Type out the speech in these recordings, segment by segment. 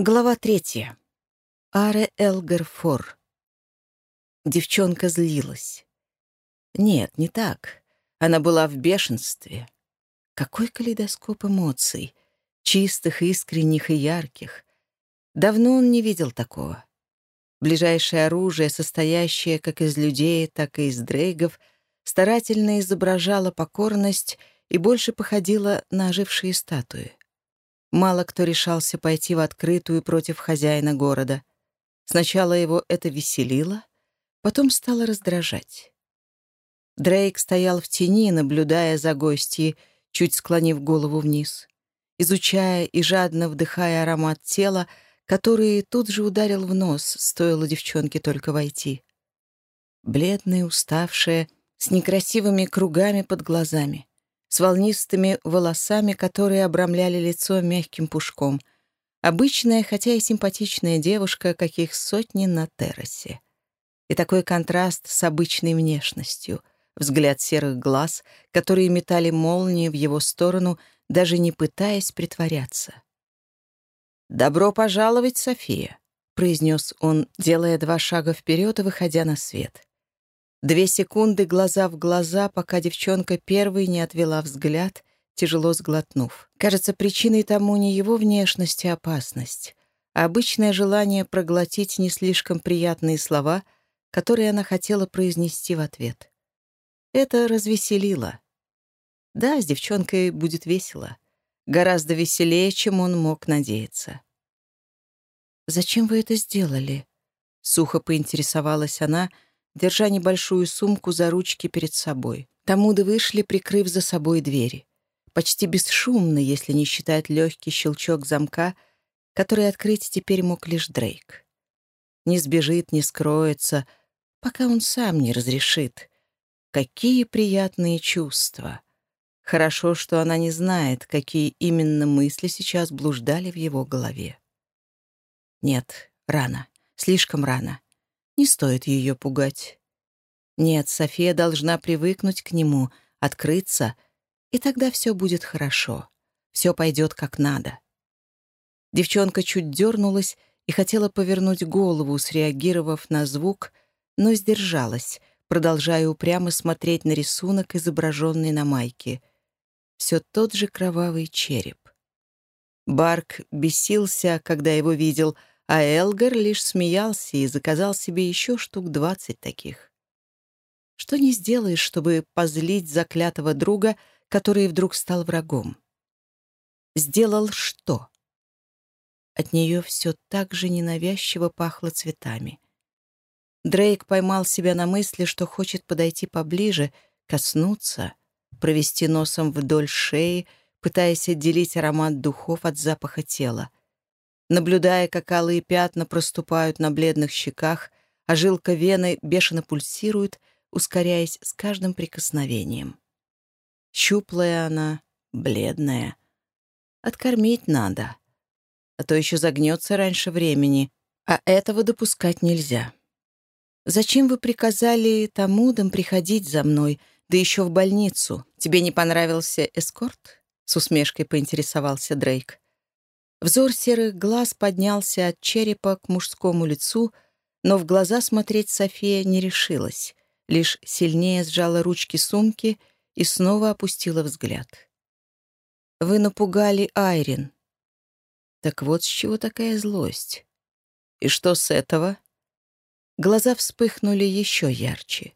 Глава третья. Аре Элгерфор. Девчонка злилась. Нет, не так. Она была в бешенстве. Какой калейдоскоп эмоций. Чистых, искренних и ярких. Давно он не видел такого. Ближайшее оружие, состоящее как из людей, так и из дрейгов, старательно изображало покорность и больше походило на ожившие статуи. Мало кто решался пойти в открытую против хозяина города. Сначала его это веселило, потом стало раздражать. Дрейк стоял в тени, наблюдая за гостьей, чуть склонив голову вниз, изучая и жадно вдыхая аромат тела, который тут же ударил в нос, стоило девчонке только войти. Бледная, уставшая, с некрасивыми кругами под глазами с волнистыми волосами, которые обрамляли лицо мягким пушком. Обычная, хотя и симпатичная девушка, каких сотни на террасе. И такой контраст с обычной внешностью. Взгляд серых глаз, которые метали молнии в его сторону, даже не пытаясь притворяться. «Добро пожаловать, София», — произнес он, делая два шага вперед и выходя на свет. Две секунды глаза в глаза, пока девчонка первой не отвела взгляд, тяжело сглотнув. Кажется, причиной тому не его внешность и опасность, а обычное желание проглотить не слишком приятные слова, которые она хотела произнести в ответ. Это развеселило. Да, с девчонкой будет весело. Гораздо веселее, чем он мог надеяться. «Зачем вы это сделали?» — сухо поинтересовалась она — держа небольшую сумку за ручки перед собой. Тамуды вышли, прикрыв за собой двери. Почти бесшумно, если не считать легкий щелчок замка, который открыть теперь мог лишь Дрейк. Не сбежит, не скроется, пока он сам не разрешит. Какие приятные чувства! Хорошо, что она не знает, какие именно мысли сейчас блуждали в его голове. Нет, рано, слишком рано. Не стоит ее пугать. Нет, София должна привыкнуть к нему, открыться, и тогда все будет хорошо. Все пойдет как надо. Девчонка чуть дернулась и хотела повернуть голову, среагировав на звук, но сдержалась, продолжая упрямо смотреть на рисунок, изображенный на майке. Все тот же кровавый череп. Барк бесился, когда его видел — а Элгар лишь смеялся и заказал себе еще штук двадцать таких. Что не сделаешь, чтобы позлить заклятого друга, который вдруг стал врагом? Сделал что? От нее все так же ненавязчиво пахло цветами. Дрейк поймал себя на мысли, что хочет подойти поближе, коснуться, провести носом вдоль шеи, пытаясь отделить аромат духов от запаха тела наблюдая, как алые пятна проступают на бледных щеках, а жилка вены бешено пульсирует, ускоряясь с каждым прикосновением. Щуплая она, бледная. Откормить надо, а то еще загнется раньше времени, а этого допускать нельзя. «Зачем вы приказали Тамудам приходить за мной, да еще в больницу? Тебе не понравился эскорт?» — с усмешкой поинтересовался Дрейк. Взор серых глаз поднялся от черепа к мужскому лицу, но в глаза смотреть София не решилась, лишь сильнее сжала ручки сумки и снова опустила взгляд. «Вы напугали Айрин». Так вот с чего такая злость. И что с этого? Глаза вспыхнули еще ярче.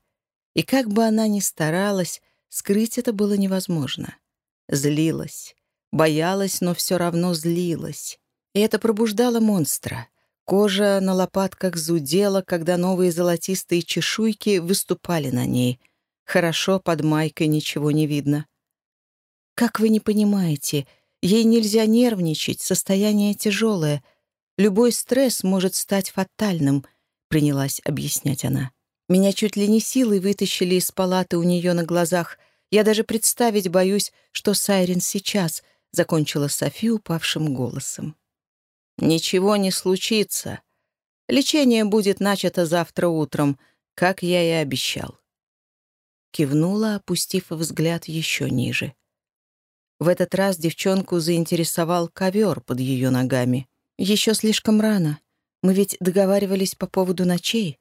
И как бы она ни старалась, скрыть это было невозможно. Злилась. Боялась, но все равно злилась. И это пробуждало монстра. Кожа на лопатках зудела, когда новые золотистые чешуйки выступали на ней. Хорошо, под майкой ничего не видно. «Как вы не понимаете, ей нельзя нервничать, состояние тяжелое. Любой стресс может стать фатальным», — принялась объяснять она. «Меня чуть ли не силой вытащили из палаты у нее на глазах. Я даже представить боюсь, что Сайрин сейчас, — закончила Софи упавшим голосом. «Ничего не случится. Лечение будет начато завтра утром, как я и обещал». Кивнула, опустив взгляд еще ниже. В этот раз девчонку заинтересовал ковер под ее ногами. Еще слишком рано. Мы ведь договаривались по поводу ночей,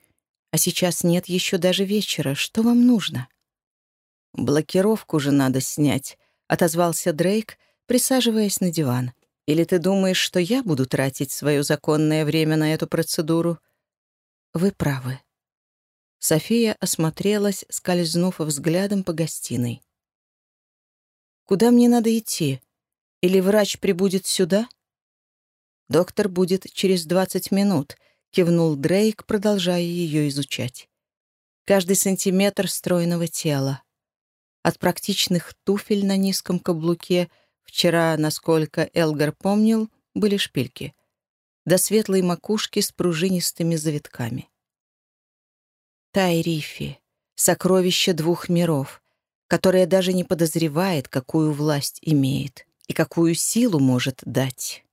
а сейчас нет еще даже вечера. Что вам нужно?» «Блокировку же надо снять», — отозвался Дрейк, присаживаясь на диван. «Или ты думаешь, что я буду тратить свое законное время на эту процедуру?» «Вы правы». София осмотрелась, скользнув взглядом по гостиной. «Куда мне надо идти? Или врач прибудет сюда?» «Доктор будет через двадцать минут», — кивнул Дрейк, продолжая ее изучать. «Каждый сантиметр стройного тела. От практичных туфель на низком каблуке вчера, насколько Элгар помнил, были шпильки, до светлой макушки с пружинистыми завитками. Тайрифи, сокровище двух миров, которое даже не подозревает, какую власть имеет и какую силу может дать.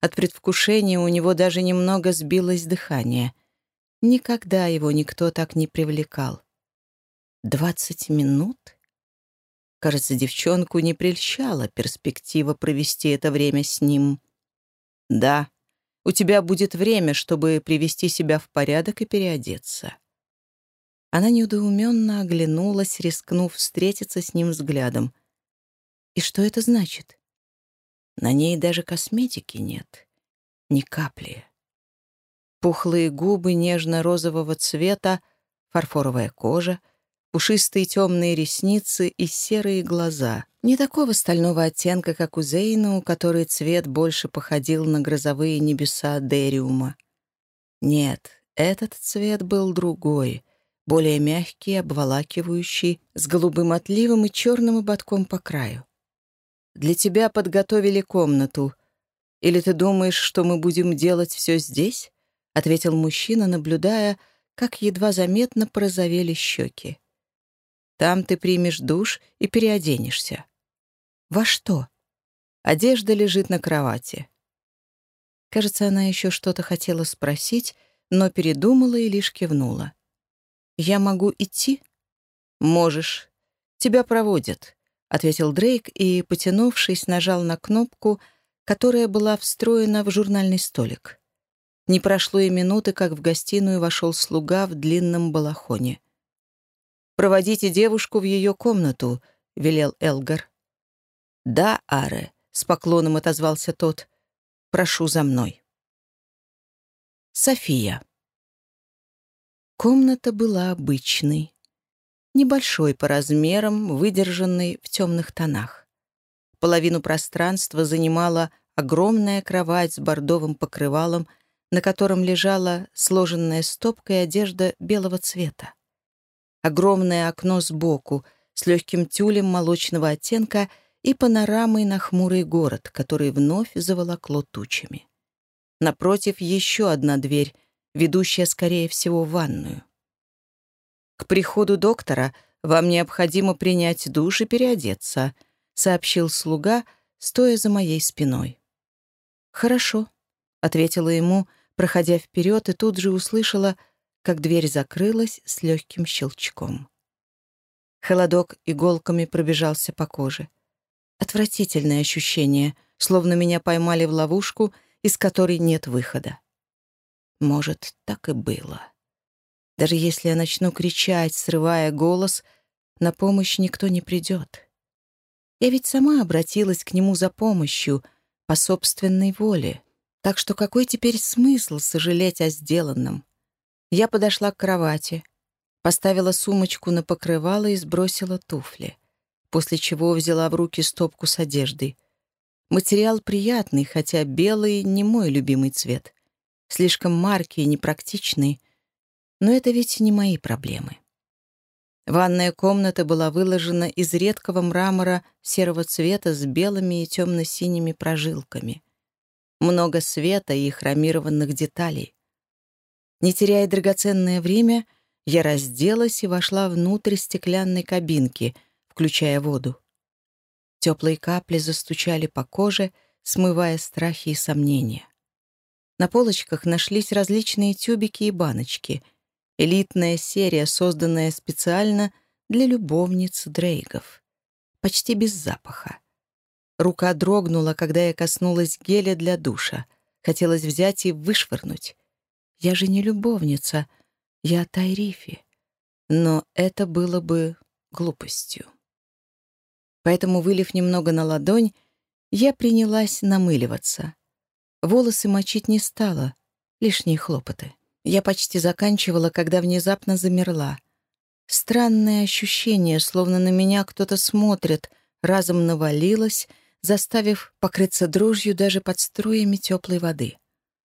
От предвкушения у него даже немного сбилось дыхание. Никогда его никто так не привлекал. Двадцать минут? Кажется, девчонку не прельщала перспектива провести это время с ним. «Да, у тебя будет время, чтобы привести себя в порядок и переодеться». Она недоуменно оглянулась, рискнув встретиться с ним взглядом. «И что это значит?» На ней даже косметики нет. Ни капли. Пухлые губы нежно-розового цвета, фарфоровая кожа, пушистые темные ресницы и серые глаза. Не такого стального оттенка, как у Зейна, у которой цвет больше походил на грозовые небеса Дериума. Нет, этот цвет был другой, более мягкий, обволакивающий, с голубым отливом и черным ободком по краю. Для тебя подготовили комнату. Или ты думаешь, что мы будем делать все здесь?» — ответил мужчина, наблюдая, как едва заметно порозовели щеки. «Там ты примешь душ и переоденешься». «Во что?» Одежда лежит на кровати. Кажется, она еще что-то хотела спросить, но передумала и лишь кивнула. «Я могу идти?» «Можешь. Тебя проводят. — ответил Дрейк и, потянувшись, нажал на кнопку, которая была встроена в журнальный столик. Не прошло и минуты, как в гостиную вошел слуга в длинном балахоне. «Проводите девушку в ее комнату», — велел Элгар. «Да, Аре», — с поклоном отозвался тот. «Прошу за мной». София. Комната была обычной, небольшой по размерам, выдержанный в темных тонах. Половину пространства занимала огромная кровать с бордовым покрывалом, на котором лежала сложенная стопкой одежда белого цвета. Огромное окно сбоку с легким тюлем молочного оттенка и панорамой на хмурый город, который вновь заволокло тучами. Напротив еще одна дверь, ведущая, скорее всего, в ванную. «К приходу доктора вам необходимо принять душ и переодеться», — сообщил слуга, стоя за моей спиной. «Хорошо», — ответила ему, проходя вперед, и тут же услышала, как дверь закрылась с легким щелчком. Холодок иголками пробежался по коже. Отвратительное ощущение, словно меня поймали в ловушку, из которой нет выхода. Может, так и было. Даже если я начну кричать, срывая голос, на помощь никто не придет. Я ведь сама обратилась к нему за помощью, по собственной воле. Так что какой теперь смысл сожалеть о сделанном? Я подошла к кровати, поставила сумочку на покрывало и сбросила туфли, после чего взяла в руки стопку с одеждой. Материал приятный, хотя белый — не мой любимый цвет. Слишком маркий и непрактичный, но это ведь не мои проблемы. Ванная комната была выложена из редкого мрамора серого цвета с белыми и темно-синими прожилками. Много света и хромированных деталей. Не теряя драгоценное время, я разделась и вошла внутрь стеклянной кабинки, включая воду. Теплые капли застучали по коже, смывая страхи и сомнения. На полочках нашлись различные тюбики и баночки — Элитная серия, созданная специально для любовниц Дрейгов. Почти без запаха. Рука дрогнула, когда я коснулась геля для душа, Хотелось взять и вышвырнуть. Я же не любовница, я Тайрифи. Но это было бы глупостью. Поэтому, вылив немного на ладонь, я принялась намыливаться. Волосы мочить не стала, лишние хлопоты. Я почти заканчивала, когда внезапно замерла. Странное ощущение, словно на меня кто-то смотрит, разом навалилось, заставив покрыться дрожью даже под струями теплой воды.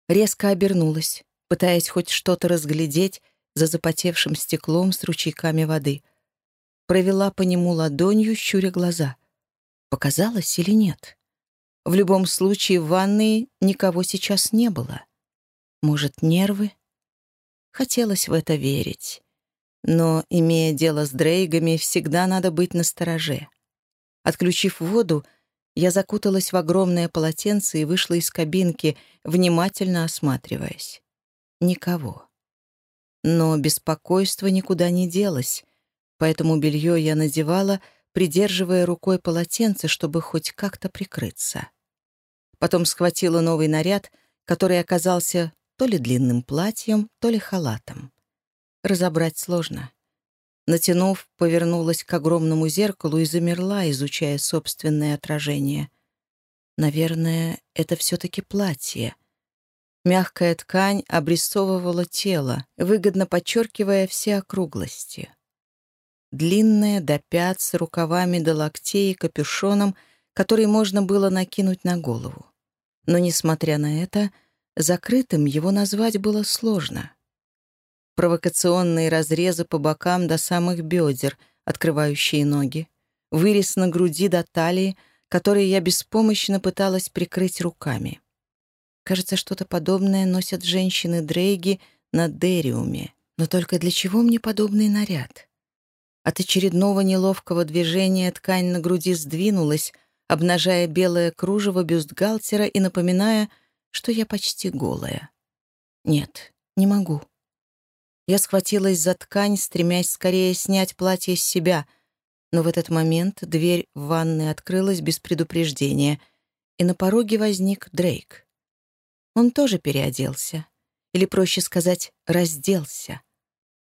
Резко обернулась, пытаясь хоть что-то разглядеть за запотевшим стеклом с ручейками воды. Провела по нему ладонью, щуря глаза. Показалось или нет? В любом случае, в ванной никого сейчас не было. Может, нервы? Хотелось в это верить. Но, имея дело с Дрейгами, всегда надо быть настороже. Отключив воду, я закуталась в огромное полотенце и вышла из кабинки, внимательно осматриваясь. Никого. Но беспокойство никуда не делось, поэтому белье я надевала, придерживая рукой полотенце, чтобы хоть как-то прикрыться. Потом схватила новый наряд, который оказался то ли длинным платьем, то ли халатом. Разобрать сложно. Натянув, повернулась к огромному зеркалу и замерла, изучая собственное отражение. Наверное, это все-таки платье. Мягкая ткань обрисовывала тело, выгодно подчеркивая все округлости. Длинное до пят с рукавами до локтей и капюшоном, который можно было накинуть на голову. Но, несмотря на это, закрытым его назвать было сложно провокационные разрезы по бокам до самых бедер, открывающие ноги, вырез на груди до талии, который я беспомощно пыталась прикрыть руками. Кажется, что-то подобное носят женщины-дрейги на Дериуме. Но только для чего мне подобный наряд? От очередного неловкого движения ткань на груди сдвинулась, обнажая белое кружево бюстгальтера и напоминая, что я почти голая. Нет, не могу. Я схватилась за ткань, стремясь скорее снять платье с себя, но в этот момент дверь в ванной открылась без предупреждения, и на пороге возник Дрейк. Он тоже переоделся, или, проще сказать, разделся.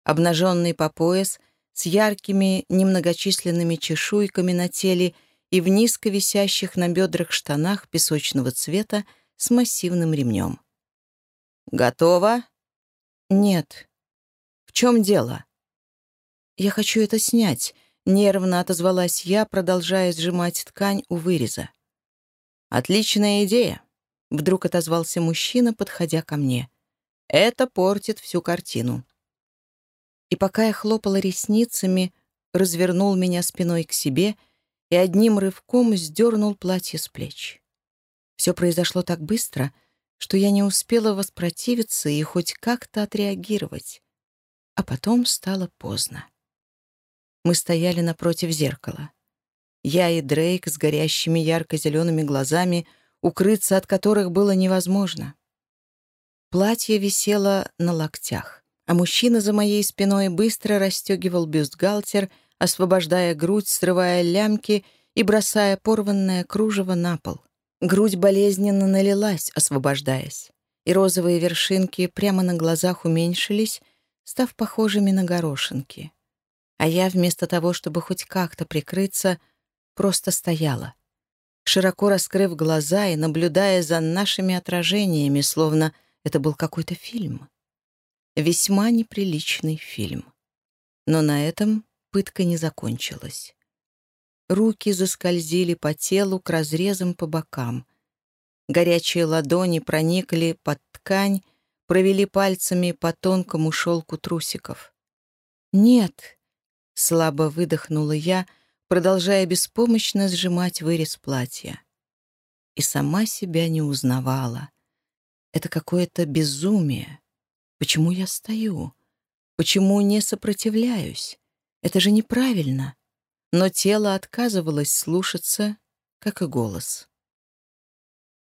Обнаженный по пояс, с яркими, немногочисленными чешуйками на теле и в низко висящих на бедрах штанах песочного цвета с массивным ремнем. «Готово?» «Нет», в чем дело?» «Я хочу это снять», — нервно отозвалась я, продолжая сжимать ткань у выреза. «Отличная идея», — вдруг отозвался мужчина, подходя ко мне. «Это портит всю картину». И пока я хлопала ресницами, развернул меня спиной к себе и одним рывком сдернул платье с плеч. Все произошло так быстро, что я не успела воспротивиться и хоть как-то отреагировать а потом стало поздно. Мы стояли напротив зеркала. Я и Дрейк с горящими ярко-зелеными глазами, укрыться от которых было невозможно. Платье висело на локтях, а мужчина за моей спиной быстро расстегивал бюстгальтер, освобождая грудь, срывая лямки и бросая порванное кружево на пол. Грудь болезненно налилась, освобождаясь, и розовые вершинки прямо на глазах уменьшились, став похожими на горошинки. А я, вместо того, чтобы хоть как-то прикрыться, просто стояла, широко раскрыв глаза и наблюдая за нашими отражениями, словно это был какой-то фильм. Весьма неприличный фильм. Но на этом пытка не закончилась. Руки заскользили по телу к разрезам по бокам. Горячие ладони проникли под ткань провели пальцами по тонкому шелку трусиков. «Нет!» — слабо выдохнула я, продолжая беспомощно сжимать вырез платья. И сама себя не узнавала. Это какое-то безумие. Почему я стою? Почему не сопротивляюсь? Это же неправильно. Но тело отказывалось слушаться, как и голос.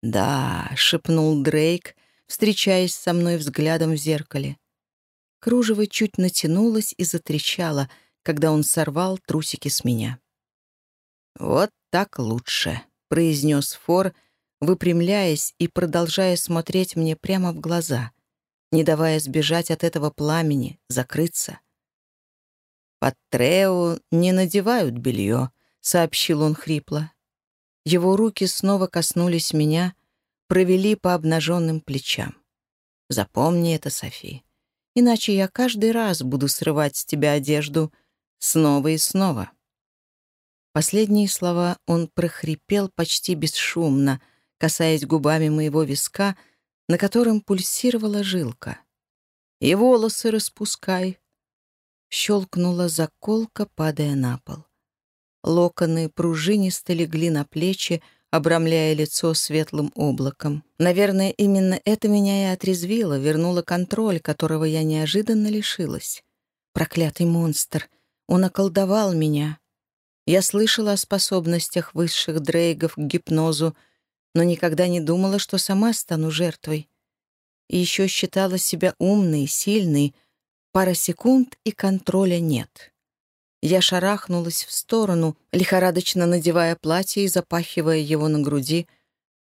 «Да», — шепнул Дрейк, встречаясь со мной взглядом в зеркале. Кружево чуть натянулось и затрещало, когда он сорвал трусики с меня. «Вот так лучше», — произнес Фор, выпрямляясь и продолжая смотреть мне прямо в глаза, не давая сбежать от этого пламени, закрыться. «Под Трео не надевают белье», — сообщил он хрипло. Его руки снова коснулись меня, провели по обнаженным плечам. «Запомни это, Софи, иначе я каждый раз буду срывать с тебя одежду снова и снова». Последние слова он прохрипел почти бесшумно, касаясь губами моего виска, на котором пульсировала жилка. «И волосы распускай!» Щелкнула заколка, падая на пол. Локоны пружинисто легли на плечи, обрамляя лицо светлым облаком. Наверное, именно это меня и отрезвило, вернуло контроль, которого я неожиданно лишилась. Проклятый монстр! Он околдовал меня. Я слышала о способностях высших дрейгов к гипнозу, но никогда не думала, что сама стану жертвой. И еще считала себя умной, сильной. Пара секунд, и контроля нет. Я шарахнулась в сторону, лихорадочно надевая платье и запахивая его на груди,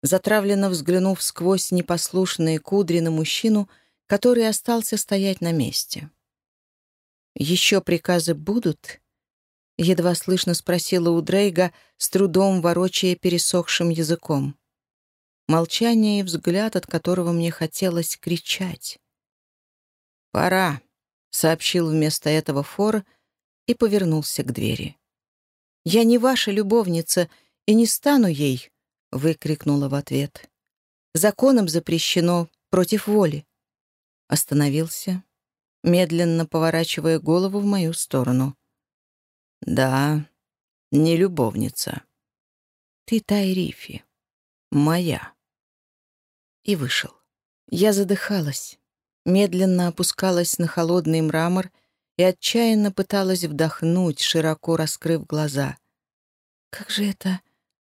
затравленно взглянув сквозь непослушные кудри на мужчину, который остался стоять на месте. «Еще приказы будут?» — едва слышно спросила у Дрейга, с трудом ворочая пересохшим языком. Молчание и взгляд, от которого мне хотелось кричать. «Пора», — сообщил вместо этого Фор и повернулся к двери. «Я не ваша любовница и не стану ей», — выкрикнула в ответ. «Законом запрещено против воли». Остановился, медленно поворачивая голову в мою сторону. Да, не любовница. Ты Тайрифи. Моя. И вышел. Я задыхалась, медленно опускалась на холодный мрамор и отчаянно пыталась вдохнуть, широко раскрыв глаза. Как же это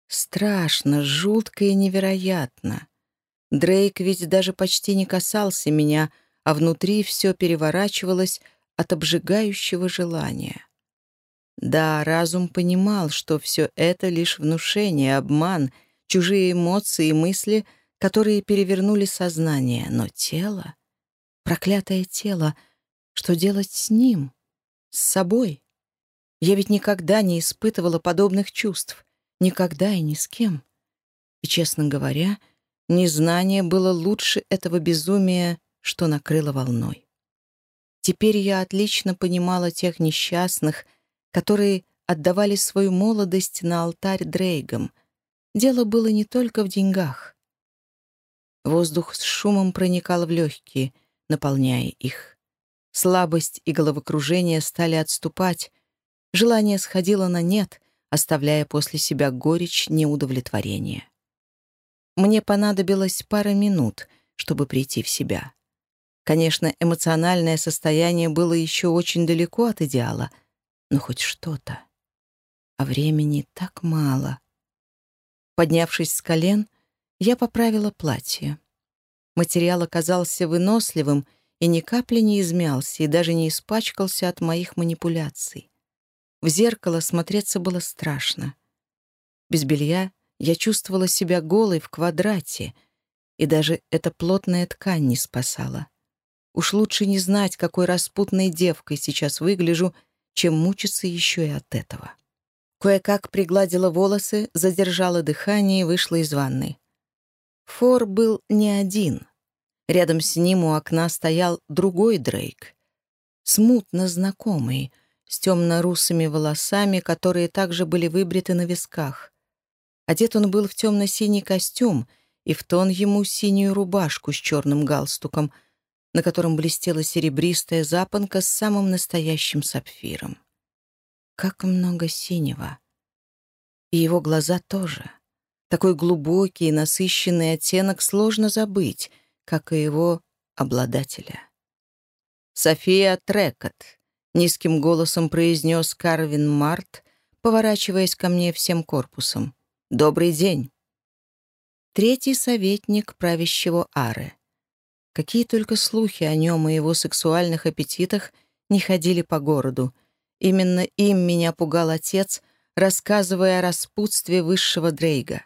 страшно, жутко и невероятно. Дрейк ведь даже почти не касался меня, а внутри все переворачивалось от обжигающего желания. Да, разум понимал, что все это лишь внушение, обман, чужие эмоции и мысли, которые перевернули сознание. Но тело, проклятое тело, что делать с ним, с собой? Я ведь никогда не испытывала подобных чувств, никогда и ни с кем. И, честно говоря, незнание было лучше этого безумия, что накрыло волной. Теперь я отлично понимала тех несчастных, которые отдавали свою молодость на алтарь Дрейгам. Дело было не только в деньгах. Воздух с шумом проникал в легкие, наполняя их. Слабость и головокружение стали отступать, желание сходило на нет, оставляя после себя горечь неудовлетворения. Мне понадобилось пара минут, чтобы прийти в себя. Конечно, эмоциональное состояние было еще очень далеко от идеала — но хоть что-то. А времени так мало. Поднявшись с колен, я поправила платье. Материал оказался выносливым и ни капли не измялся и даже не испачкался от моих манипуляций. В зеркало смотреться было страшно. Без белья я чувствовала себя голой в квадрате, и даже эта плотная ткань не спасала. Уж лучше не знать, какой распутной девкой сейчас выгляжу — чем мучиться еще и от этого. Кое-как пригладила волосы, задержала дыхание и вышла из ванной. Фор был не один. Рядом с ним у окна стоял другой Дрейк. Смутно знакомый, с темно-русыми волосами, которые также были выбриты на висках. Одет он был в темно-синий костюм и в тон ему синюю рубашку с черным галстуком — на котором блестела серебристая запонка с самым настоящим сапфиром. Как много синего. И его глаза тоже. Такой глубокий и насыщенный оттенок сложно забыть, как и его обладателя. «София Трекот», — низким голосом произнес Карвин Март, поворачиваясь ко мне всем корпусом. «Добрый день». Третий советник правящего Ары. Какие только слухи о нем и его сексуальных аппетитах не ходили по городу. Именно им меня пугал отец, рассказывая о распутстве высшего Дрейга.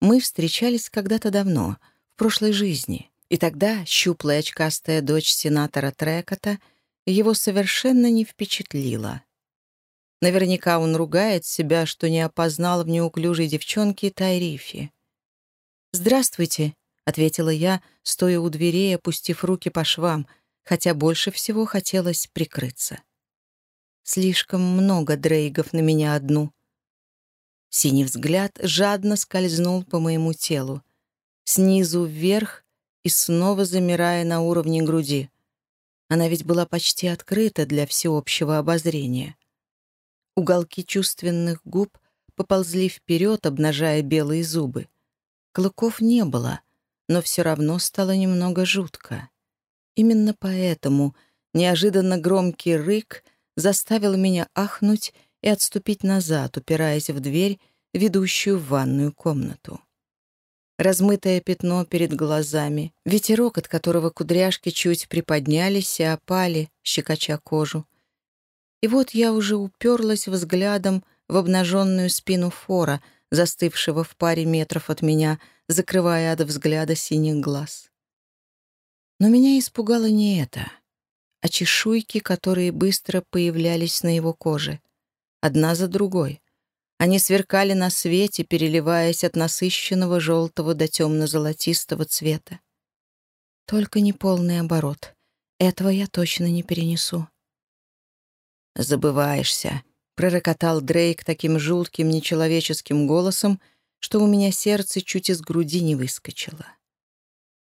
Мы встречались когда-то давно, в прошлой жизни, и тогда щуплая очкастая дочь сенатора Трекота его совершенно не впечатлила. Наверняка он ругает себя, что не опознал в неуклюжей девчонке Тайрифи. «Здравствуйте», — ответила я, стоя у дверей, опустив руки по швам, хотя больше всего хотелось прикрыться. Слишком много дрейгов на меня одну. Синий взгляд жадно скользнул по моему телу, снизу вверх и снова замирая на уровне груди. Она ведь была почти открыта для всеобщего обозрения. Уголки чувственных губ поползли вперед, обнажая белые зубы. Клыков не было, но все равно стало немного жутко. Именно поэтому неожиданно громкий рык заставил меня ахнуть и отступить назад, упираясь в дверь, ведущую в ванную комнату. Размытое пятно перед глазами, ветерок, от которого кудряшки чуть приподнялись и опали, щекоча кожу, и вот я уже уперлась взглядом в обнаженную спину фора, застывшего в паре метров от меня, закрывая от взгляда синих глаз. Но меня испугало не это, а чешуйки, которые быстро появлялись на его коже, одна за другой. Они сверкали на свете, переливаясь от насыщенного желтого до темно-золотистого цвета. Только не полный оборот. Этого я точно не перенесу. «Забываешься», — пророкотал Дрейк таким жутким, нечеловеческим голосом, что у меня сердце чуть из груди не выскочило.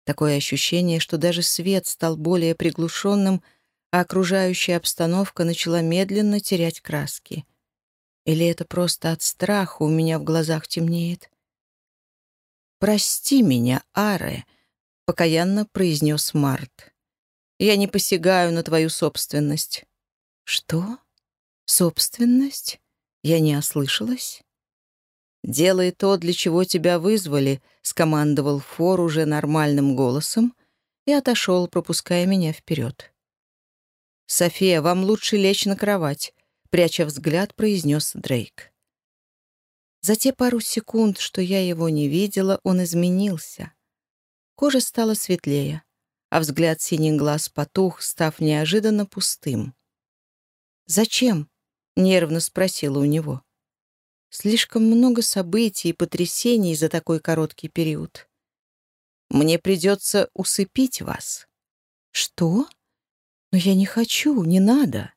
Такое ощущение, что даже свет стал более приглушенным, а окружающая обстановка начала медленно терять краски. Или это просто от страха у меня в глазах темнеет? «Прости меня, Аре», — покаянно произнес Март. «Я не посягаю на твою собственность. «Что? Собственность? Я не ослышалась?» «Делай то, для чего тебя вызвали», — скомандовал Фор уже нормальным голосом и отошел, пропуская меня вперед. «София, вам лучше лечь на кровать», — пряча взгляд, произнес Дрейк. За те пару секунд, что я его не видела, он изменился. Кожа стала светлее, а взгляд синих глаз потух, став неожиданно пустым. «Зачем?» — нервно спросила у него. «Слишком много событий и потрясений за такой короткий период. Мне придется усыпить вас». «Что? Но я не хочу, не надо.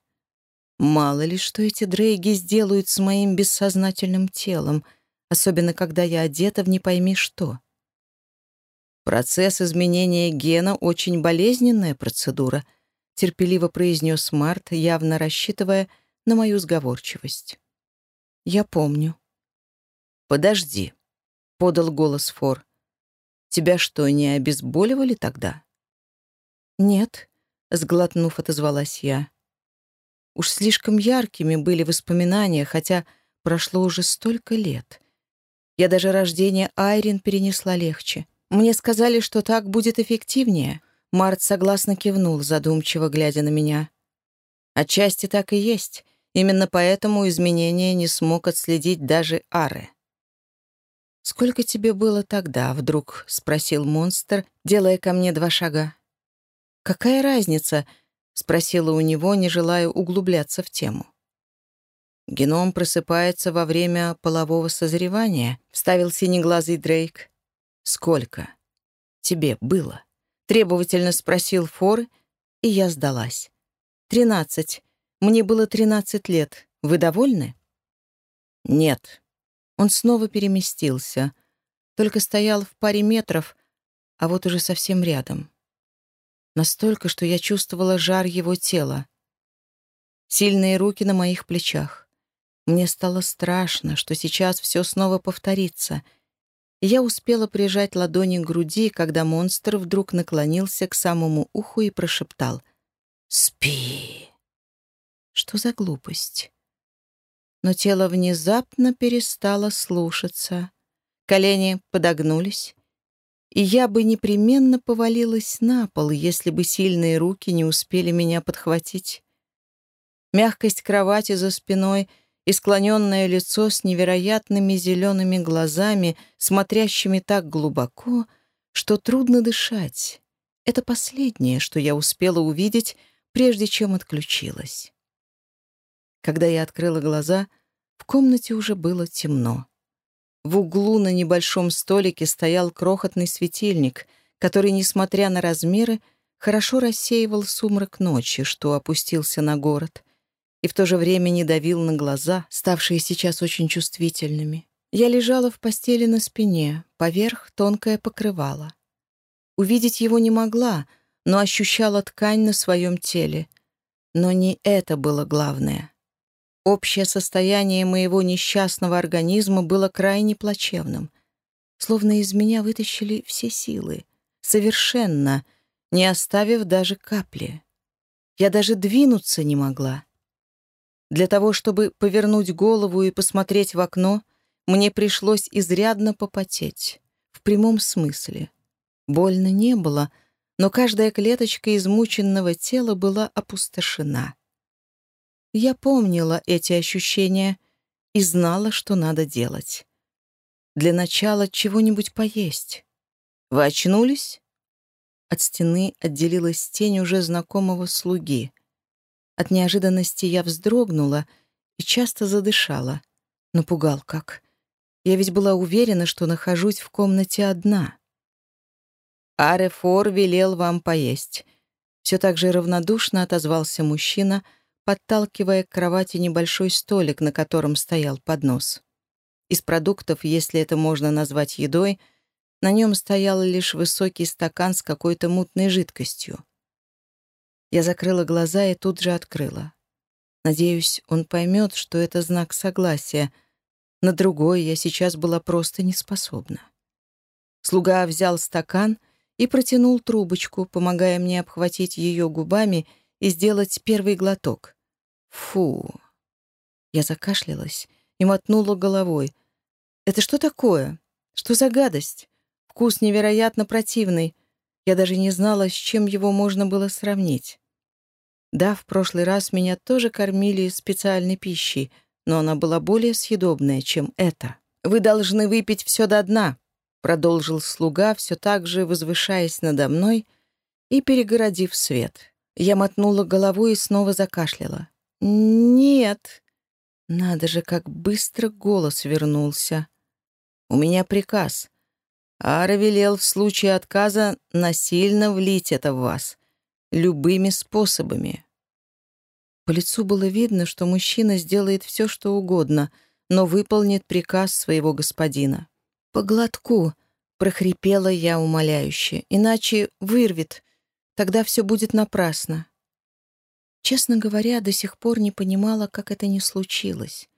Мало ли, что эти дрейги сделают с моим бессознательным телом, особенно когда я одета в не пойми что». Процесс изменения гена — очень болезненная процедура — терпеливо произнес Март, явно рассчитывая на мою сговорчивость. «Я помню». «Подожди», — подал голос Фор. «Тебя что, не обезболивали тогда?» «Нет», — сглотнув, отозвалась я. Уж слишком яркими были воспоминания, хотя прошло уже столько лет. Я даже рождение Айрин перенесла легче. Мне сказали, что так будет эффективнее. Март согласно кивнул, задумчиво глядя на меня. Отчасти так и есть. Именно поэтому изменения не смог отследить даже Аре. «Сколько тебе было тогда?» — вдруг спросил монстр, делая ко мне два шага. «Какая разница?» — спросила у него, не желая углубляться в тему. «Геном просыпается во время полового созревания», — вставил синеглазый Дрейк. «Сколько тебе было?» Требовательно спросил Фор, и я сдалась. «Тринадцать. Мне было тринадцать лет. Вы довольны?» «Нет». Он снова переместился. Только стоял в паре метров, а вот уже совсем рядом. Настолько, что я чувствовала жар его тела. Сильные руки на моих плечах. Мне стало страшно, что сейчас все снова повторится — я успела прижать ладони к груди, когда монстр вдруг наклонился к самому уху и прошептал «Спи!». Что за глупость? Но тело внезапно перестало слушаться. Колени подогнулись, и я бы непременно повалилась на пол, если бы сильные руки не успели меня подхватить. Мягкость кровати за спиной и склоненное лицо с невероятными зелеными глазами, смотрящими так глубоко, что трудно дышать. Это последнее, что я успела увидеть, прежде чем отключилась. Когда я открыла глаза, в комнате уже было темно. В углу на небольшом столике стоял крохотный светильник, который, несмотря на размеры, хорошо рассеивал сумрак ночи, что опустился на город, и в то же время не давил на глаза, ставшие сейчас очень чувствительными. Я лежала в постели на спине, поверх тонкое покрывало. Увидеть его не могла, но ощущала ткань на своем теле. Но не это было главное. Общее состояние моего несчастного организма было крайне плачевным. Словно из меня вытащили все силы. Совершенно, не оставив даже капли. Я даже двинуться не могла. Для того, чтобы повернуть голову и посмотреть в окно, мне пришлось изрядно попотеть. В прямом смысле. Больно не было, но каждая клеточка измученного тела была опустошена. Я помнила эти ощущения и знала, что надо делать. Для начала чего-нибудь поесть. Вы очнулись? От стены отделилась тень уже знакомого слуги. От неожиданности я вздрогнула и часто задышала. Напугал как. Я ведь была уверена, что нахожусь в комнате одна. «Арефор велел вам поесть». Все так же равнодушно отозвался мужчина, подталкивая к кровати небольшой столик, на котором стоял поднос. Из продуктов, если это можно назвать едой, на нем стоял лишь высокий стакан с какой-то мутной жидкостью. Я закрыла глаза и тут же открыла. Надеюсь, он поймет, что это знак согласия. На другое я сейчас была просто не способна. Слуга взял стакан и протянул трубочку, помогая мне обхватить ее губами и сделать первый глоток. Фу. Я закашлялась и мотнула головой. Это что такое? Что за гадость? Вкус невероятно противный. Я даже не знала, с чем его можно было сравнить. Да, в прошлый раз меня тоже кормили специальной пищей, но она была более съедобная, чем это. «Вы должны выпить все до дна», — продолжил слуга, все так же возвышаясь надо мной и перегородив свет. Я мотнула головой и снова закашляла. «Нет». Надо же, как быстро голос вернулся. «У меня приказ. Ара велел в случае отказа насильно влить это в вас. Любыми способами». По лицу было видно, что мужчина сделает все, что угодно, но выполнит приказ своего господина. «По глотку», — прохрипела я умоляюще, — «иначе вырвет. Тогда все будет напрасно». Честно говоря, до сих пор не понимала, как это не случилось.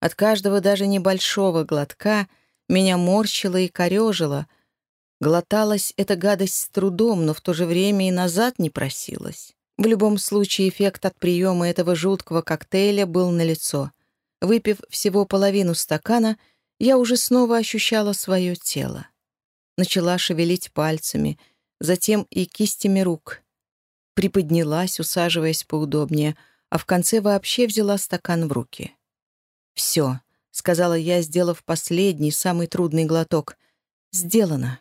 От каждого даже небольшого глотка меня морщило и корежило. Глоталась эта гадость с трудом, но в то же время и назад не просилась. В любом случае, эффект от приема этого жуткого коктейля был налицо. Выпив всего половину стакана, я уже снова ощущала свое тело. Начала шевелить пальцами, затем и кистями рук приподнялась, усаживаясь поудобнее, а в конце вообще взяла стакан в руки. «Все», — сказала я, сделав последний, самый трудный глоток. «Сделано».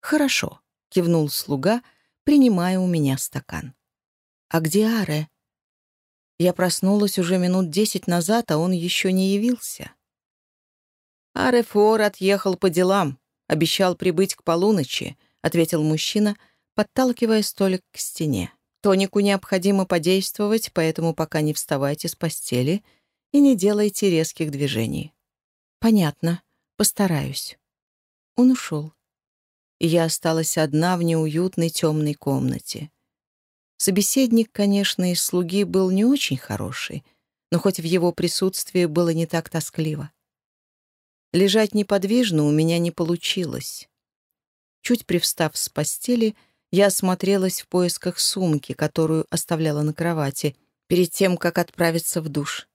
«Хорошо», — кивнул слуга, принимая у меня стакан. «А где Аре?» Я проснулась уже минут десять назад, а он еще не явился. «Аре Фор отъехал по делам, обещал прибыть к полуночи», — ответил мужчина — подталкивая столик к стене. «Тонику необходимо подействовать, поэтому пока не вставайте с постели и не делайте резких движений». «Понятно. Постараюсь». Он ушел. И я осталась одна в неуютной темной комнате. Собеседник, конечно, из слуги был не очень хороший, но хоть в его присутствии было не так тоскливо. Лежать неподвижно у меня не получилось. Чуть привстав с постели — я осмотрелась в поисках сумки, которую оставляла на кровати, перед тем, как отправиться в душ.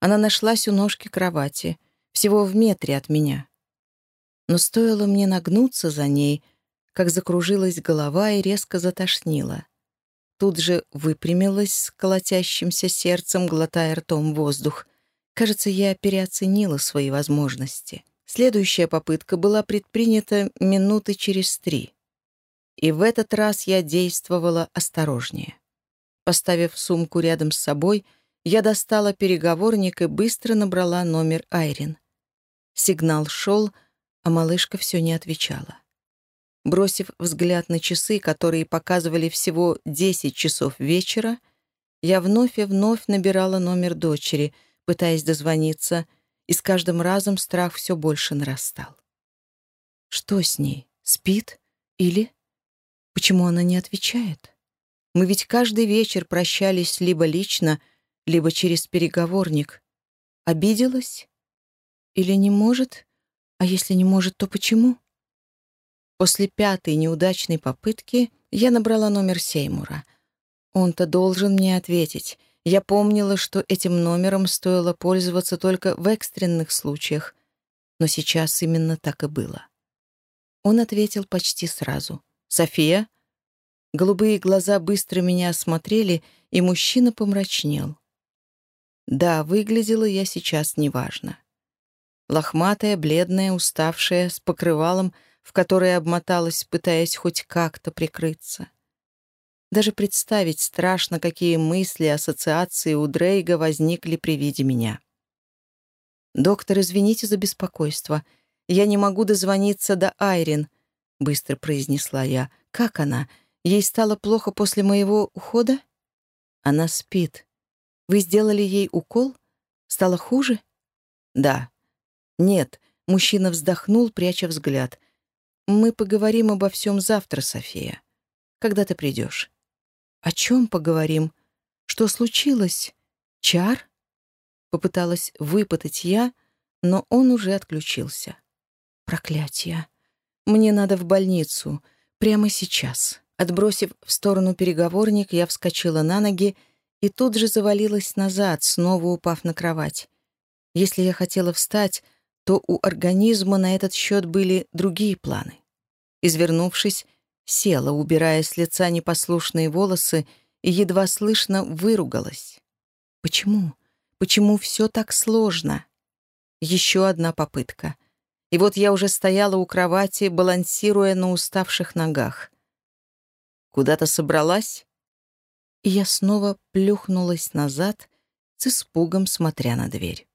Она нашлась у ножки кровати, всего в метре от меня. Но стоило мне нагнуться за ней, как закружилась голова и резко затошнила. Тут же выпрямилась с колотящимся сердцем, глотая ртом воздух. Кажется, я переоценила свои возможности. Следующая попытка была предпринята минуты через три. И в этот раз я действовала осторожнее. Поставив сумку рядом с собой, я достала переговорник и быстро набрала номер Айрин. Сигнал шел, а малышка все не отвечала. Бросив взгляд на часы, которые показывали всего 10 часов вечера, я вновь и вновь набирала номер дочери, пытаясь дозвониться, и с каждым разом страх все больше нарастал. Что с ней? Спит? Или... Почему она не отвечает? Мы ведь каждый вечер прощались либо лично, либо через переговорник. Обиделась? Или не может? А если не может, то почему? После пятой неудачной попытки я набрала номер Сеймура. Он-то должен мне ответить. Я помнила, что этим номером стоило пользоваться только в экстренных случаях, но сейчас именно так и было. Он ответил почти сразу. «София?» Голубые глаза быстро меня осмотрели, и мужчина помрачнел. Да, выглядела я сейчас неважно. Лохматая, бледная, уставшая, с покрывалом, в которое обмоталась, пытаясь хоть как-то прикрыться. Даже представить страшно, какие мысли, ассоциации у Дрейга возникли при виде меня. «Доктор, извините за беспокойство. Я не могу дозвониться до Айрин», — быстро произнесла я. «Как она? Ей стало плохо после моего ухода?» «Она спит. Вы сделали ей укол? Стало хуже?» «Да». «Нет», — мужчина вздохнул, пряча взгляд. Мы поговорим обо всем завтра, София. Когда ты придешь? О чем поговорим? Что случилось? Чар? Попыталась выпытать я, но он уже отключился. Проклятие. Мне надо в больницу. Прямо сейчас. Отбросив в сторону переговорник, я вскочила на ноги и тут же завалилась назад, снова упав на кровать. Если я хотела встать, то у организма на этот счет были другие планы. Извернувшись, села, убирая с лица непослушные волосы, и едва слышно выругалась. Почему? Почему все так сложно? Еще одна попытка. И вот я уже стояла у кровати, балансируя на уставших ногах. Куда-то собралась? И я снова плюхнулась назад, с испугом смотря на дверь.